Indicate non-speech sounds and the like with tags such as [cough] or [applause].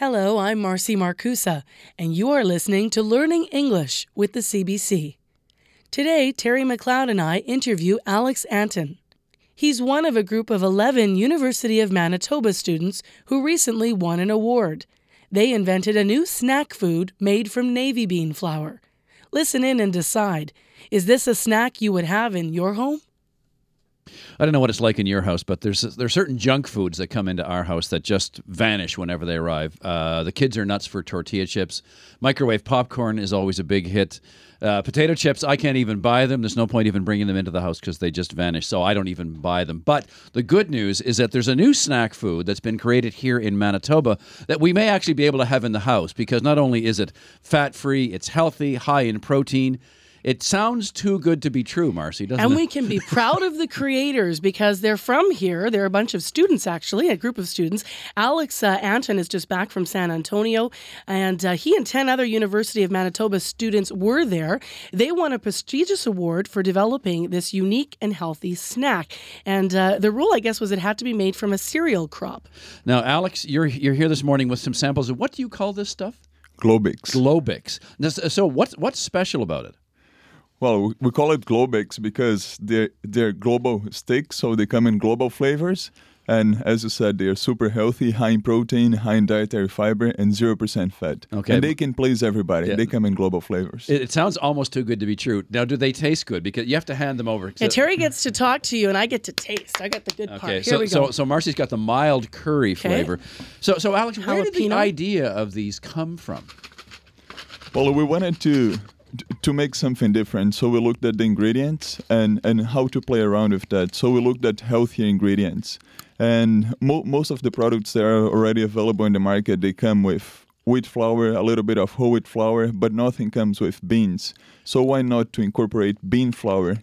Hello, I'm Marcy Markusa, and you are listening to Learning English with the CBC. Today, Terry McLeod and I interview Alex Anton. He's one of a group of 11 University of Manitoba students who recently won an award. They invented a new snack food made from navy bean flour. Listen in and decide is this a snack you would have in your home? I don't know what it's like in your house, but there's there's certain junk foods that come into our house that just vanish whenever they arrive. Uh, the kids are nuts for tortilla chips. Microwave popcorn is always a big hit. Uh, potato chips, I can't even buy them. There's no point even bringing them into the house because they just vanish. So I don't even buy them. But the good news is that there's a new snack food that's been created here in Manitoba that we may actually be able to have in the house because not only is it fat free, it's healthy, high in protein. It sounds too good to be true, Marcy, doesn't and it? And we can be [laughs] proud of the creators because they're from here. They're a bunch of students, actually, a group of students. Alex uh, Anton is just back from San Antonio, and uh, he and 10 other University of Manitoba students were there. They won a prestigious award for developing this unique and healthy snack. And uh, the rule, I guess, was it had to be made from a cereal crop. Now, Alex, you're you're here this morning with some samples of what do you call this stuff? Globix. Globix. So what's what's special about it? Well, we call it Globix because they're they're global sticks, so they come in global flavors. And as you said, they are super healthy, high in protein, high in dietary fiber, and zero percent fat. Okay. And they can please everybody. Yeah. They come in global flavors. It, it sounds almost too good to be true. Now, do they taste good? Because you have to hand them over. Yeah, Terry gets to talk to you, and I get to taste. I got the good part. Okay, Here so, we go. so so Marcy's got the mild curry flavor. So so Alex, where did the Jalapeno. idea of these come from? Well, we wanted to to make something different, so we looked at the ingredients and and how to play around with that. So we looked at healthier ingredients, and mo- most of the products that are already available in the market they come with wheat flour, a little bit of whole wheat flour, but nothing comes with beans. So why not to incorporate bean flour